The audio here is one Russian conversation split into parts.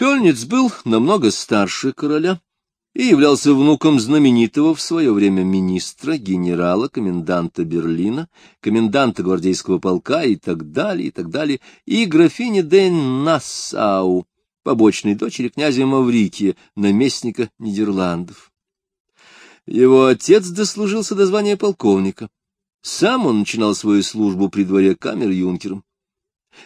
Пельниц был намного старше короля и являлся внуком знаменитого в свое время министра, генерала, коменданта Берлина, коменданта гвардейского полка и так далее, и так далее, и графини де Нассау, побочной дочери князя Маврикия, наместника Нидерландов. Его отец дослужился до звания полковника. Сам он начинал свою службу при дворе камер-юнкером.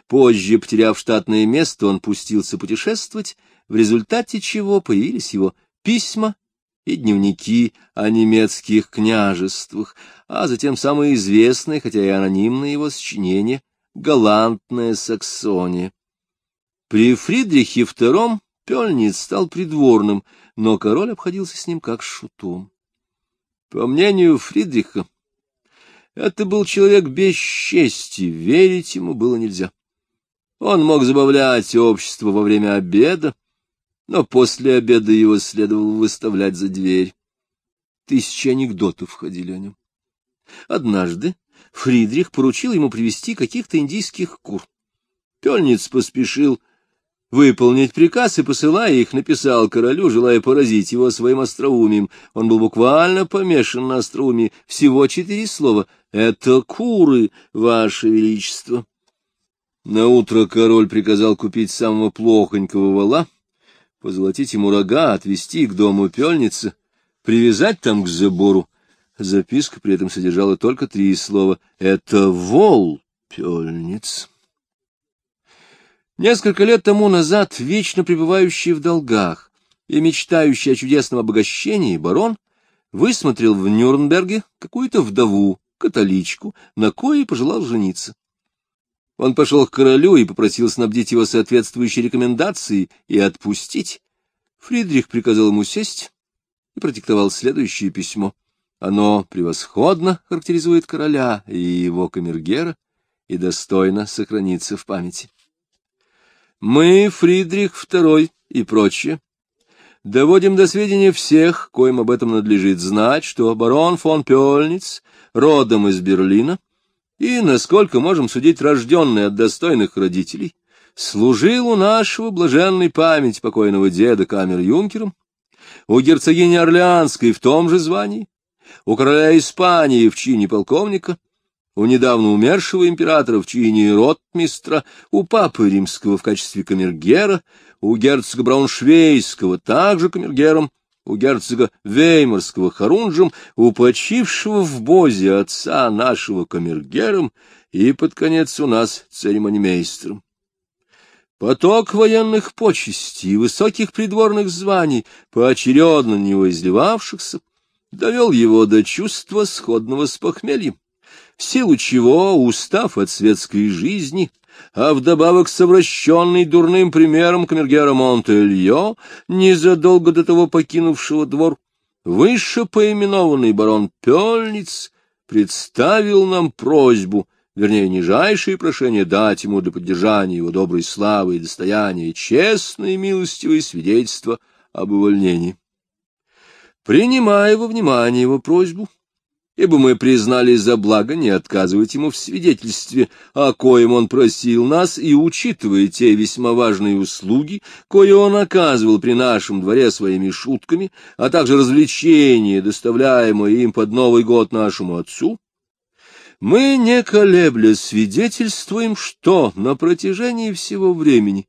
Позже, потеряв штатное место, он пустился путешествовать, в результате чего появились его письма и дневники о немецких княжествах, а затем самое известное, хотя и анонимное его сочинение «Галантная Саксония». При Фридрихе II Пельниц стал придворным, но король обходился с ним как шутом. По мнению Фридриха, это был человек без чести, верить ему было нельзя. Он мог забавлять общество во время обеда, но после обеда его следовало выставлять за дверь. Тысячи анекдотов ходили о нем. Однажды Фридрих поручил ему привести каких-то индийских кур. Пельниц поспешил выполнить приказ и, посылая их, написал королю, желая поразить его своим остроумием. Он был буквально помешан на остроумии. Всего четыре слова. «Это куры, ваше величество». На утро король приказал купить самого плохонького вала, позолотить ему рога, отвезти к дому пельницы, привязать там к забору. Записка при этом содержала только три слова. «Это вол, пельниц». Несколько лет тому назад, вечно пребывающий в долгах и мечтающий о чудесном обогащении, барон высмотрел в Нюрнберге какую-то вдову, католичку, на кое пожелал жениться. Он пошел к королю и попросил снабдить его соответствующей рекомендацией и отпустить. Фридрих приказал ему сесть и продиктовал следующее письмо. Оно превосходно характеризует короля и его камергера и достойно сохраниться в памяти. Мы, Фридрих II и прочие, доводим до сведения всех, коим об этом надлежит знать, что барон фон Пёльниц родом из Берлина и, насколько можем судить, рожденный от достойных родителей, служил у нашего блаженной памяти покойного деда камер-юнкером, у герцогини Орлеанской в том же звании, у короля Испании в чине полковника, у недавно умершего императора в чине ротмистра, у папы римского в качестве камергера, у герцога Брауншвейского также камергером, у герцога Веймарского хорунжем, у почившего в Бозе отца нашего камергером и, под конец, у нас церемонимейстером. Поток военных почестей и высоких придворных званий, поочередно на него изливавшихся, довел его до чувства, сходного с похмельем в силу чего, устав от светской жизни, а вдобавок совращенный дурным примером камергера Монтельо, незадолго до того покинувшего двор, выше поименованный барон Пельниц представил нам просьбу, вернее, нижайшее прошение дать ему для поддержания его доброй славы и достояния честное и милостивое свидетельство об увольнении. Принимая во внимание его просьбу, ибо мы признали за благо не отказывать ему в свидетельстве, о коем он просил нас, и, учитывая те весьма важные услуги, кое он оказывал при нашем дворе своими шутками, а также развлечения, доставляемые им под Новый год нашему отцу, мы, не колебля, свидетельствуем, что на протяжении всего времени,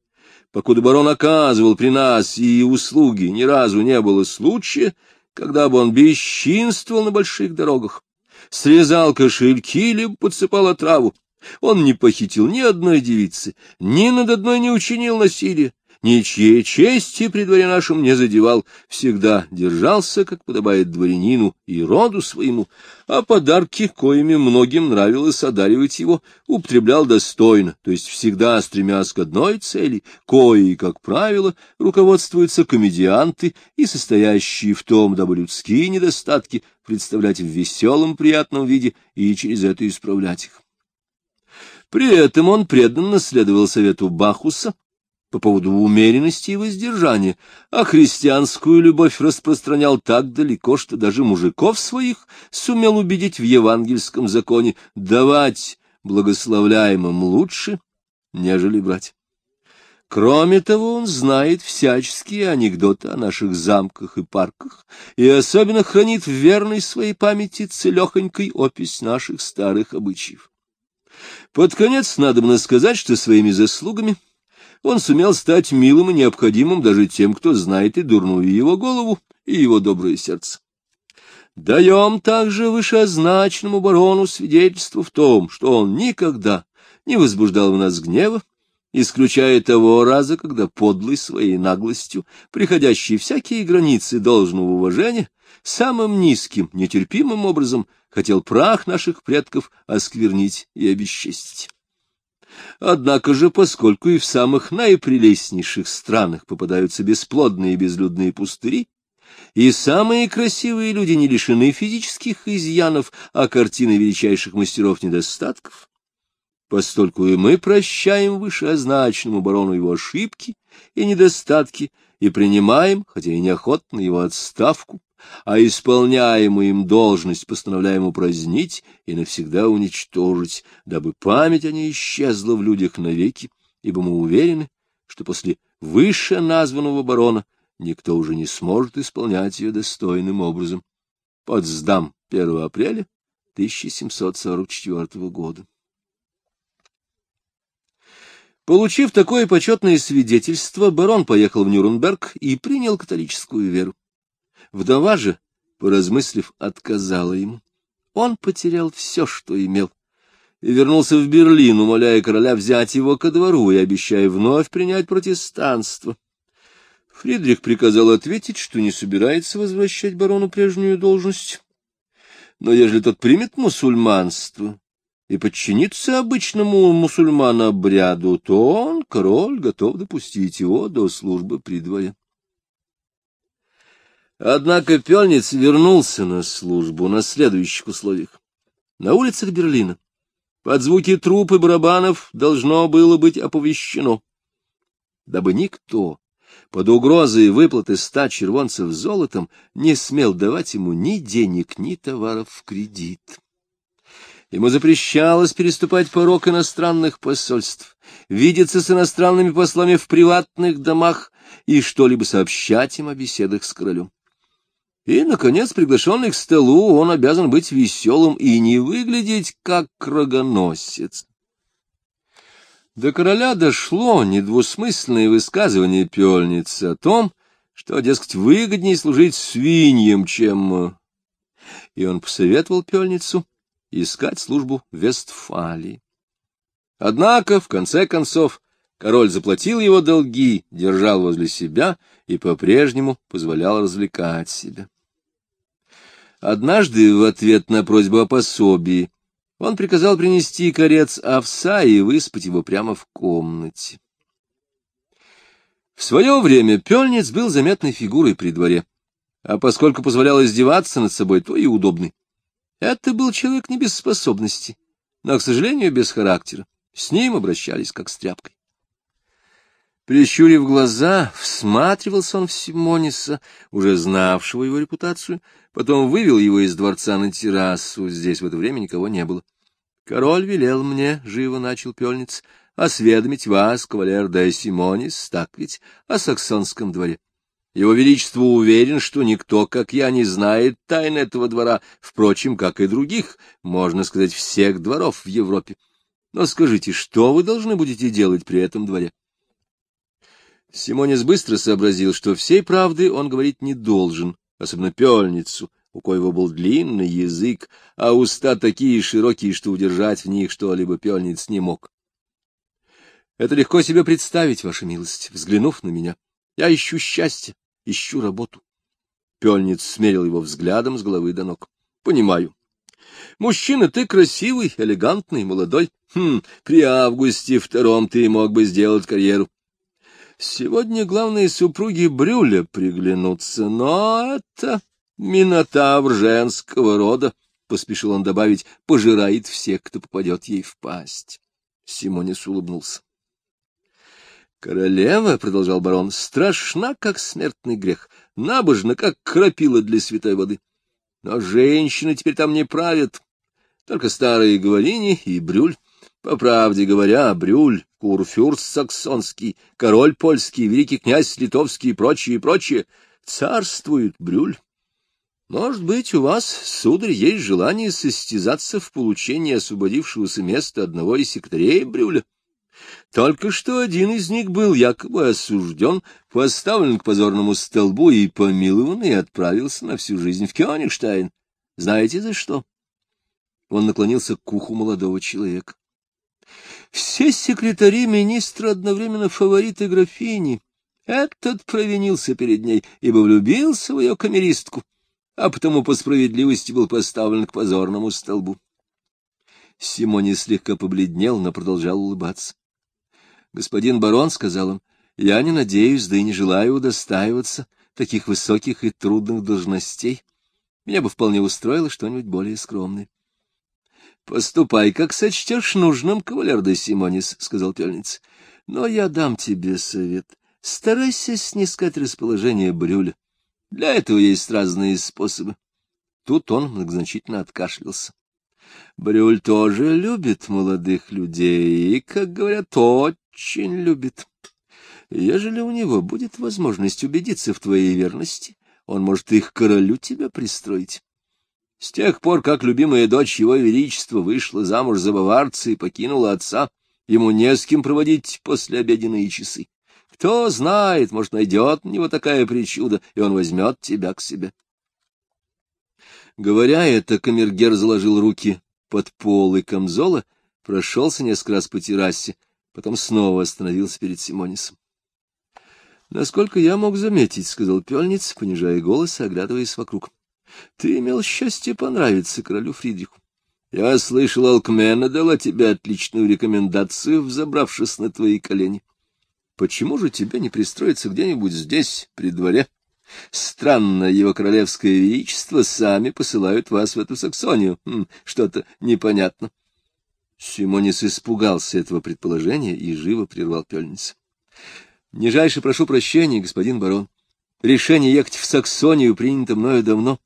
покуда барон оказывал при нас и услуги, ни разу не было случая, когда бы он бесчинствовал на больших дорогах, срезал кошельки или подсыпал отраву. Он не похитил ни одной девицы, ни над одной не учинил насилия, ничьей чести при дворе нашем не задевал, всегда держался, как подобает дворянину и роду своему, а подарки, коими многим нравилось одаривать его, употреблял достойно, то есть всегда стремясь к одной цели, кои, как правило, руководствуются комедианты и состоящие в том, дабы людские недостатки представлять в веселом приятном виде и через это исправлять их. При этом он преданно следовал совету Бахуса, по поводу умеренности и воздержания, а христианскую любовь распространял так далеко, что даже мужиков своих сумел убедить в евангельском законе давать благословляемым лучше, нежели брать. Кроме того, он знает всяческие анекдоты о наших замках и парках и особенно хранит в верной своей памяти целехонькой опись наших старых обычаев. Под конец надо бы сказать, что своими заслугами он сумел стать милым и необходимым даже тем, кто знает и дурную его голову, и его доброе сердце. Даем также вышеозначенному барону свидетельство в том, что он никогда не возбуждал в нас гнева, исключая того раза, когда подлый своей наглостью, приходящий всякие границы должного уважения, самым низким, нетерпимым образом хотел прах наших предков осквернить и обесчестить. Однако же, поскольку и в самых наипрелестнейших странах попадаются бесплодные и безлюдные пустыри, и самые красивые люди не лишены физических изъянов, а картины величайших мастеров недостатков, постольку и мы прощаем вышеозначенному барону его ошибки и недостатки и принимаем, хотя и неохотно, его отставку, а исполняемую им должность постановляем упразднить и навсегда уничтожить, дабы память о ней исчезла в людях навеки, ибо мы уверены, что после выше названного барона никто уже не сможет исполнять ее достойным образом. Потсдам 1 апреля 1744 года. Получив такое почетное свидетельство, барон поехал в Нюрнберг и принял католическую веру. Вдова же, поразмыслив, отказала ему. Он потерял все, что имел, и вернулся в Берлин, умоляя короля взять его ко двору и обещая вновь принять протестанство. Фридрих приказал ответить, что не собирается возвращать барону прежнюю должность. Но ежели тот примет мусульманство и подчинится обычному мусульману обряду, то он, король, готов допустить его до службы при дворе. Однако Пельниц вернулся на службу на следующих условиях. На улицах Берлина под звуки труп и барабанов должно было быть оповещено, дабы никто под угрозой выплаты ста червонцев золотом не смел давать ему ни денег, ни товаров в кредит. Ему запрещалось переступать порог иностранных посольств, видеться с иностранными послами в приватных домах и что-либо сообщать им о беседах с королем. И, наконец, приглашенный к столу, он обязан быть веселым и не выглядеть как крогоносец. До короля дошло недвусмысленное высказывание пельницы о том, что, дескать, выгоднее служить свиньям, чем... И он посоветовал пельницу искать службу в Вестфалии. Однако, в конце концов, король заплатил его долги, держал возле себя и по-прежнему позволял развлекать себя. Однажды, в ответ на просьбу о пособии, он приказал принести корец овса и выспать его прямо в комнате. В свое время Пельниц был заметной фигурой при дворе, а поскольку позволял издеваться над собой, то и удобный. Это был человек не без способностей, но, к сожалению, без характера. С ним обращались как с тряпкой. Прищурив глаза, всматривался он в Симониса, уже знавшего его репутацию, потом вывел его из дворца на террасу, здесь в это время никого не было. Король велел мне, — живо начал пельниц, — осведомить вас, кавалер де Симонис, так ведь, о саксонском дворе. Его Величество уверен, что никто, как я, не знает тайн этого двора, впрочем, как и других, можно сказать, всех дворов в Европе. Но скажите, что вы должны будете делать при этом дворе? Симонис быстро сообразил, что всей правды он говорить не должен, особенно пельницу, у коего был длинный язык, а уста такие широкие, что удержать в них что-либо пельниц не мог. Это легко себе представить, ваша милость, взглянув на меня. Я ищу счастье, ищу работу. Пельниц смерил его взглядом с головы до ног. Понимаю. Мужчина, ты красивый, элегантный, молодой. Хм, при августе втором ты мог бы сделать карьеру. Сегодня главные супруги Брюля приглянутся, но это минотавр женского рода, — поспешил он добавить, — пожирает всех, кто попадет ей в пасть. Симонис улыбнулся. Королева, — продолжал барон, — страшна, как смертный грех, набожна, как крапила для святой воды. Но женщины теперь там не правят, только старые говорини и брюль. По правде говоря, Брюль, Курфюрст саксонский, король польский, великий князь литовский и прочее, и прочее, царствует Брюль. Может быть, у вас, сударь, есть желание состязаться в получении освободившегося места одного из секретарей Брюля? Только что один из них был якобы осужден, поставлен к позорному столбу и помилован, и отправился на всю жизнь в Кёнигштайн. Знаете за что? Он наклонился к уху молодого человека. Все секретари министра одновременно фавориты графини. Этот провинился перед ней, ибо влюбился в ее камеристку а потому по справедливости был поставлен к позорному столбу. Симони слегка побледнел, но продолжал улыбаться. — Господин барон, — сказал он, — я не надеюсь, да и не желаю удостаиваться таких высоких и трудных должностей. Меня бы вполне устроило что-нибудь более скромное. — Поступай, как сочтешь нужным, кавалер де Симонис, — сказал пельниц. — Но я дам тебе совет. Старайся снискать расположение Брюля. Для этого есть разные способы. Тут он многозначительно откашлялся. Брюль тоже любит молодых людей и, как говорят, очень любит. Ежели у него будет возможность убедиться в твоей верности, он может их королю тебя пристроить. С тех пор, как любимая дочь его величества вышла замуж за баварца и покинула отца, ему не с кем проводить послеобеденные часы. Кто знает, может, найдет у него такая причуда, и он возьмет тебя к себе. Говоря это, камергер заложил руки под полы камзола, прошелся несколько раз по террасе, потом снова остановился перед Симонисом. — Насколько я мог заметить, — сказал Пельниц, понижая голос и оглядываясь вокруг, — ты имел счастье понравиться королю Фридриху. Я слышал, Алкмена дала тебе отличную рекомендацию, взобравшись на твои колени. — Почему же тебе не пристроиться где-нибудь здесь, при дворе? Странно, его королевское величество сами посылают вас в эту Саксонию. Хм, Что-то непонятно. Симонис испугался этого предположения и живо прервал пельницу. — Нижайше прошу прощения, господин барон. Решение ехать в Саксонию принято мною давно.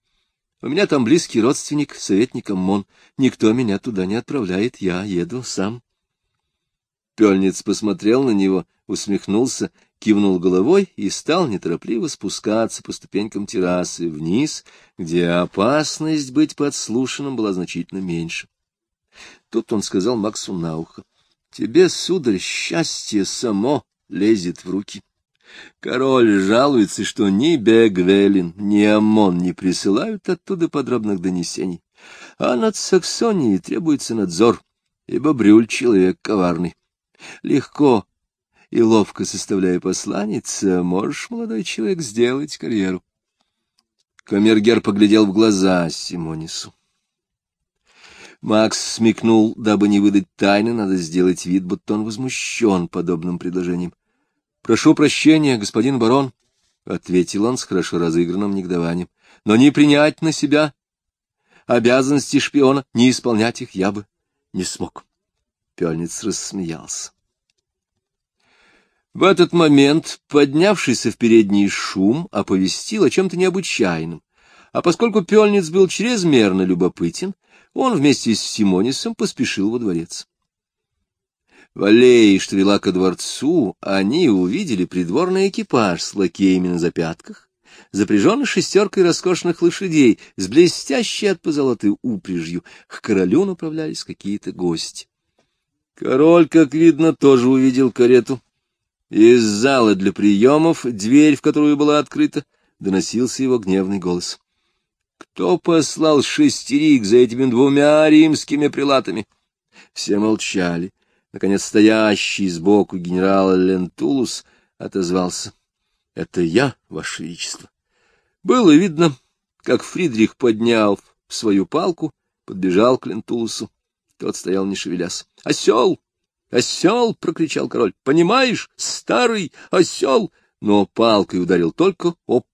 У меня там близкий родственник, советник Аммон. Никто меня туда не отправляет, я еду сам. Пельниц посмотрел на него — усмехнулся, кивнул головой и стал неторопливо спускаться по ступенькам террасы вниз, где опасность быть подслушанным была значительно меньше. Тут он сказал Максу на ухо, — Тебе, сударь, счастье само лезет в руки. Король жалуется, что ни Бегвелин, ни Амон не присылают оттуда подробных донесений, а над Саксонией требуется надзор, ибо Брюль — человек коварный. Легко и ловко составляя посланец, можешь, молодой человек, сделать карьеру. Камергер поглядел в глаза Симонису. Макс смекнул, дабы не выдать тайны, надо сделать вид, будто он возмущен подобным предложением. — Прошу прощения, господин барон, — ответил он с хорошо разыгранным негодованием, — но не принять на себя обязанности шпиона, не исполнять их я бы не смог. Пельниц рассмеялся. В этот момент поднявшийся в передний шум оповестил о чем-то необычайном, а поскольку Пельниц был чрезмерно любопытен, он вместе с Симонисом поспешил во дворец. В аллее, что вела ко дворцу, они увидели придворный экипаж с лакеями на запятках, запряженный шестеркой роскошных лошадей с блестящей от позолоты упряжью. К королю направлялись какие-то гости. Король, как видно, тоже увидел карету из зала для приемов, дверь в которую была открыта, доносился его гневный голос. Кто послал шестерик за этими двумя римскими прилатами? Все молчали. Наконец, стоящий сбоку генерал Лентулус отозвался. — Это я, Ваше Величество. Было видно, как Фридрих поднял свою палку, подбежал к Лентулусу. Тот стоял, не шевелясь. — Осел! «Осел!» — прокричал король. «Понимаешь, старый осел!» Но палкой ударил только об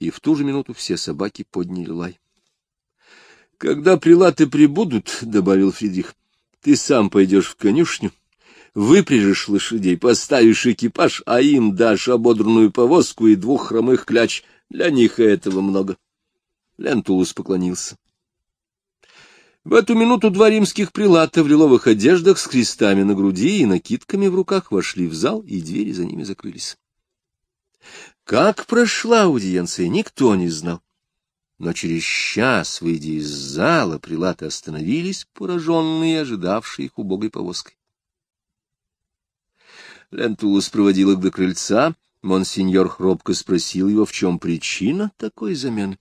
и в ту же минуту все собаки подняли лай. «Когда прилаты прибудут, — добавил Фридрих, — ты сам пойдешь в конюшню, выпряжешь лошадей, поставишь экипаж, а им дашь ободранную повозку и двух хромых кляч. Для них этого много». Лентулус поклонился. В эту минуту два римских прилата в лиловых одеждах с крестами на груди и накидками в руках вошли в зал, и двери за ними закрылись. Как прошла аудиенция, никто не знал. Но через час, выйдя из зала, прилаты остановились, пораженные, ожидавшие их убогой повозкой. Лентулус проводил их до крыльца. Монсеньор хробко спросил его, в чем причина такой замены.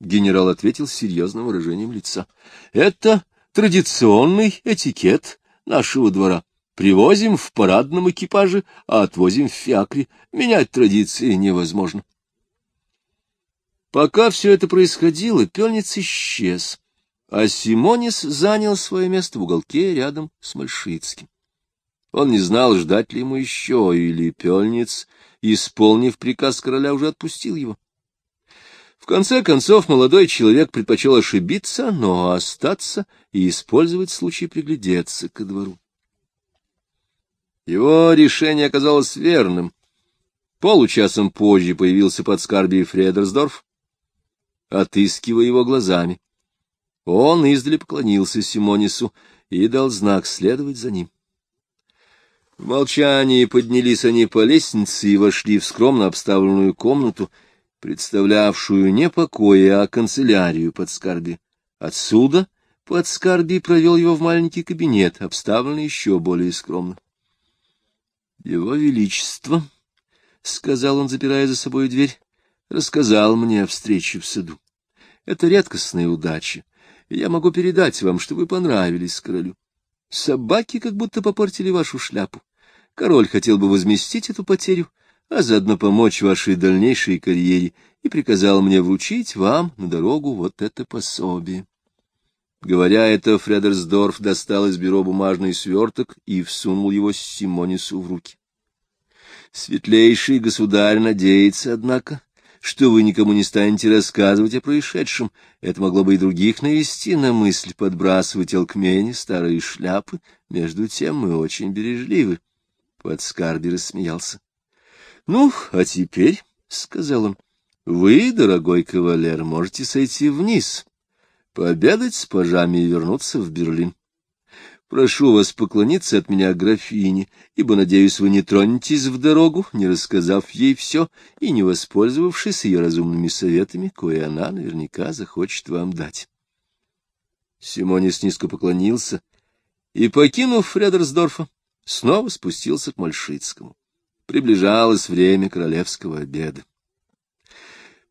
Генерал ответил с серьезным выражением лица. — Это традиционный этикет нашего двора. Привозим в парадном экипаже, а отвозим в фиакре. Менять традиции невозможно. Пока все это происходило, пельниц исчез, а Симонис занял свое место в уголке рядом с Мальшицким. Он не знал, ждать ли ему еще, или пельниц, исполнив приказ короля, уже отпустил его. В конце концов, молодой человек предпочел ошибиться, но остаться и использовать случай приглядеться ко двору. Его решение оказалось верным. Получасом позже появился под Фредерсдорф, отыскивая его глазами. Он издали поклонился Симонису и дал знак следовать за ним. В молчании поднялись они по лестнице и вошли в скромно обставленную комнату, представлявшую не покой, а канцелярию под скарби. Отсюда под скарби провел его в маленький кабинет, обставленный еще более скромно. — Его Величество, — сказал он, запирая за собой дверь, — рассказал мне о встрече в саду. Это редкостная удача, я могу передать вам, что вы понравились королю. Собаки как будто попортили вашу шляпу. Король хотел бы возместить эту потерю, а заодно помочь вашей дальнейшей карьере, и приказал мне вручить вам на дорогу вот это пособие. Говоря это, Фредерсдорф достал из бюро бумажный сверток и всунул его Симонису в руки. Светлейший государь надеется, однако, что вы никому не станете рассказывать о происшедшем. Это могло бы и других навести на мысль подбрасывать алкмени старые шляпы. Между тем мы очень бережливы. Подскарби рассмеялся. — Ну, а теперь, — сказал он, — вы, дорогой кавалер, можете сойти вниз, пообедать с пажами и вернуться в Берлин. Прошу вас поклониться от меня графине, ибо, надеюсь, вы не тронетесь в дорогу, не рассказав ей все и не воспользовавшись ее разумными советами, кое она наверняка захочет вам дать. Симонис низко поклонился и, покинув Фредерсдорфа, снова спустился к Мальшицкому. Приближалось время королевского обеда.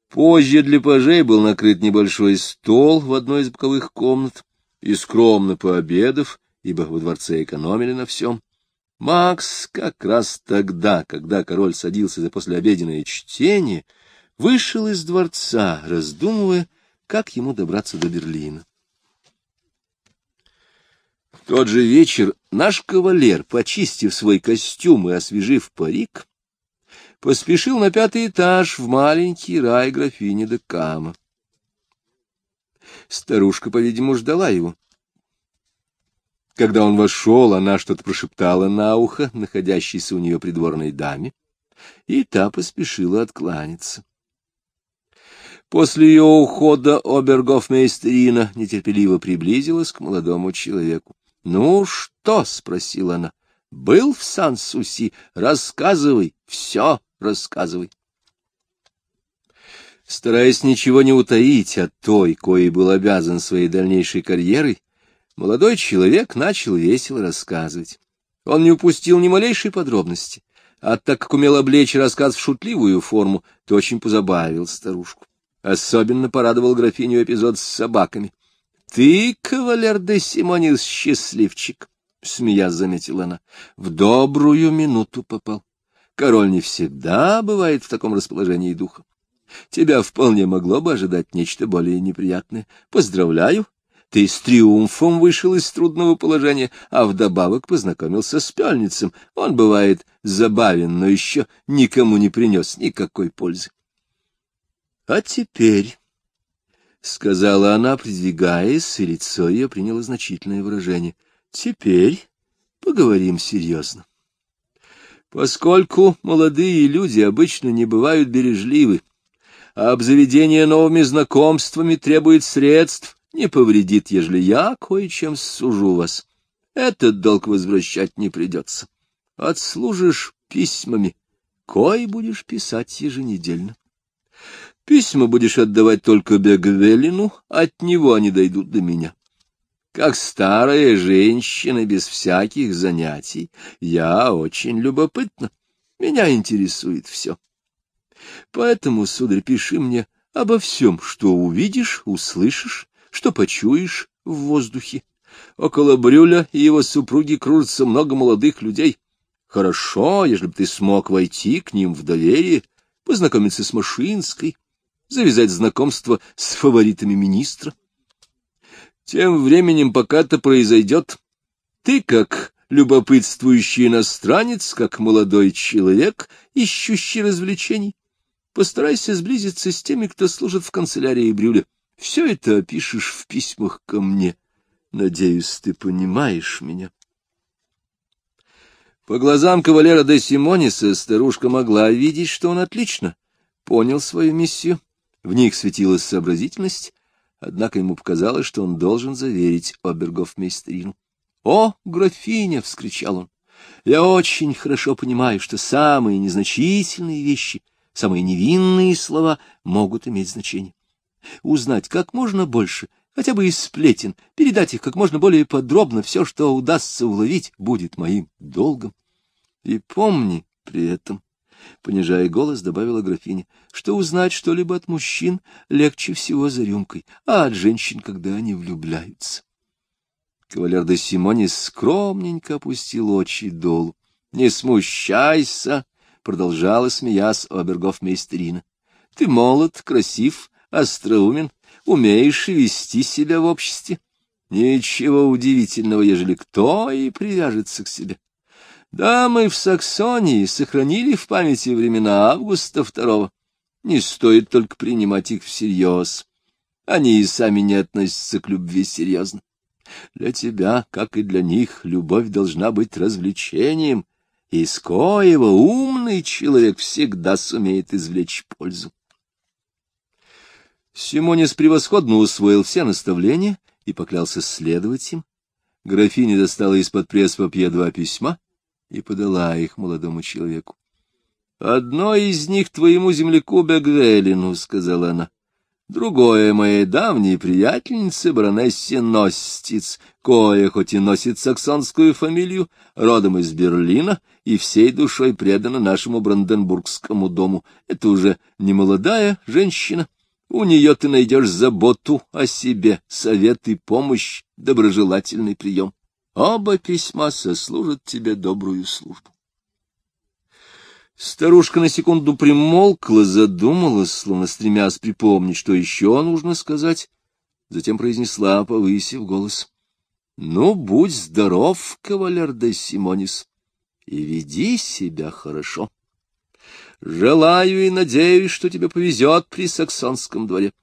Позже для пажей был накрыт небольшой стол в одной из боковых комнат, и скромно пообедав, ибо во дворце экономили на всем, Макс как раз тогда, когда король садился за послеобеденное чтение, вышел из дворца, раздумывая, как ему добраться до Берлина тот же вечер наш кавалер, почистив свой костюм и освежив парик, поспешил на пятый этаж в маленький рай графини де Кама. Старушка, по-видимому, ждала его. Когда он вошел, она что-то прошептала на ухо, находящейся у нее придворной даме, и та поспешила откланяться. После ее ухода обергофмейстерина нетерпеливо приблизилась к молодому человеку. Ну что? — спросила она. — Был в Сан-Суси? Рассказывай, все рассказывай. Стараясь ничего не утаить от той, коей был обязан своей дальнейшей карьерой, молодой человек начал весело рассказывать. Он не упустил ни малейшей подробности, а так как умел облечь рассказ в шутливую форму, то очень позабавил старушку. Особенно порадовал графиню эпизод с собаками. — Ты, кавалер де Симонис, счастливчик, — смеясь заметила она, — в добрую минуту попал. Король не всегда бывает в таком расположении духа. Тебя вполне могло бы ожидать нечто более неприятное. Поздравляю, ты с триумфом вышел из трудного положения, а вдобавок познакомился с пяльницем. Он бывает забавен, но еще никому не принес никакой пользы. А теперь... — сказала она, придвигаясь, и лицо ее приняло значительное выражение. — Теперь поговорим серьезно. Поскольку молодые люди обычно не бывают бережливы, а обзаведение новыми знакомствами требует средств не повредит, ежели я кое-чем сужу вас. Этот долг возвращать не придется. Отслужишь письмами, кое будешь писать еженедельно. Письма будешь отдавать только Бегвелину, от него они дойдут до меня. Как старая женщина без всяких занятий, я очень любопытна. Меня интересует все. Поэтому, сударь, пиши мне обо всем, что увидишь, услышишь, что почуешь в воздухе. Около Брюля и его супруги кружится много молодых людей. Хорошо, если бы ты смог войти к ним в доверие, познакомиться с Машинской, завязать знакомство с фаворитами министра. Тем временем, пока это произойдет, ты, как любопытствующий иностранец, как молодой человек, ищущий развлечений, постарайся сблизиться с теми, кто служит в канцелярии Брюля. Все это опишешь в письмах ко мне. Надеюсь, ты понимаешь меня. По глазам кавалера де Симониса старушка могла видеть, что он отлично понял свою миссию. В них светилась сообразительность, однако ему показалось, что он должен заверить обергов-мейстерину. — О, графиня! — вскричал он. — Я очень хорошо понимаю, что самые незначительные вещи, самые невинные слова могут иметь значение. Узнать как можно больше, хотя бы из сплетен, передать их как можно более подробно, все, что удастся уловить, будет моим долгом. И помни при этом, понижая голос, добавила графиня, что узнать что-либо от мужчин легче всего за рюмкой, а от женщин, когда они влюбляются. Кавалер де Симонис скромненько опустил очи долу. — Не смущайся, — продолжала, смеясь, обергов-мейстерина. — Ты молод, красив, остроумен, умеешь вести себя в обществе. Ничего удивительного, ежели кто и привяжется к себе. Да, мы в Саксонии сохранили в памяти времена Августа II. Не стоит только принимать их всерьез. Они и сами не относятся к любви серьезно. Для тебя, как и для них, любовь должна быть развлечением, из коего умный человек всегда сумеет извлечь пользу. Симонис превосходно усвоил все наставления и поклялся следовать им. Графиня достала из-под пресс-папье два письма и подала их молодому человеку. — Одно из них твоему земляку Бегвелину, — сказала она. — Другое моей давней приятельнице, баронессе Ностиц, кое хоть и носит саксонскую фамилию, родом из Берлина и всей душой предана нашему Бранденбургскому дому. Это уже не молодая женщина, — у нее ты найдешь заботу о себе, совет и помощь, доброжелательный прием. Оба письма сослужат тебе добрую службу. Старушка на секунду примолкла, задумалась, словно стремясь припомнить, что еще нужно сказать, затем произнесла, повысив голос. — Ну, будь здоров, кавалер де Симонис, и веди себя хорошо. Желаю и надеюсь, что тебе повезет при саксонском дворе.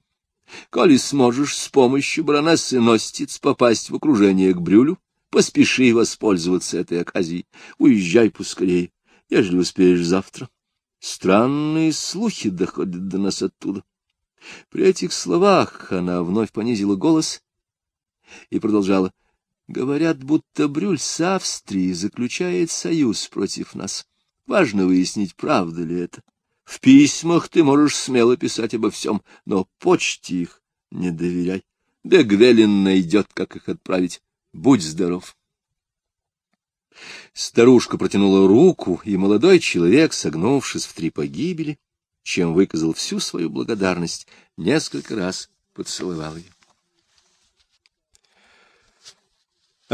Коли сможешь с помощью баронессы Ностиц попасть в окружение к Брюлю, поспеши воспользоваться этой оказией. Уезжай поскорее, ежели успеешь завтра. Странные слухи доходят до нас оттуда. При этих словах она вновь понизила голос и продолжала. Говорят, будто Брюль с Австрией заключает союз против нас. Важно выяснить, правда ли это. В письмах ты можешь смело писать обо всем, но почте их не доверяй. Бегвелин найдет, как их отправить. Будь здоров. Старушка протянула руку, и молодой человек, согнувшись в три погибели, чем выказал всю свою благодарность, несколько раз поцеловал ее.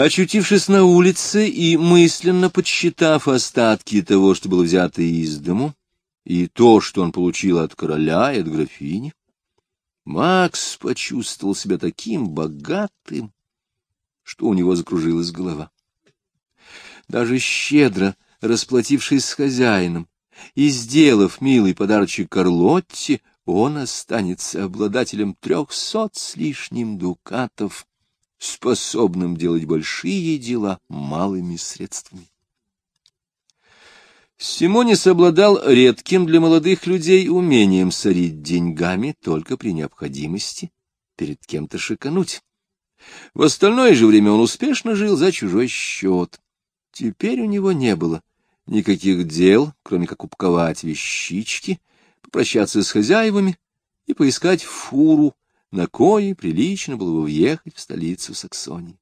Очутившись на улице и мысленно подсчитав остатки того, что было взято из дому, и то, что он получил от короля и от графини, Макс почувствовал себя таким богатым, что у него закружилась голова. Даже щедро расплатившись с хозяином и сделав милый подарочек Карлотте, он останется обладателем трехсот с лишним дукатов способным делать большие дела малыми средствами. Симонис обладал редким для молодых людей умением сорить деньгами только при необходимости, перед кем-то шикануть. В остальное же время он успешно жил за чужой счет. Теперь у него не было никаких дел, кроме как упаковать вещички, попрощаться с хозяевами и поискать фуру, на кое прилично было бы въехать в столицу Саксонии.